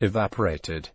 evaporated.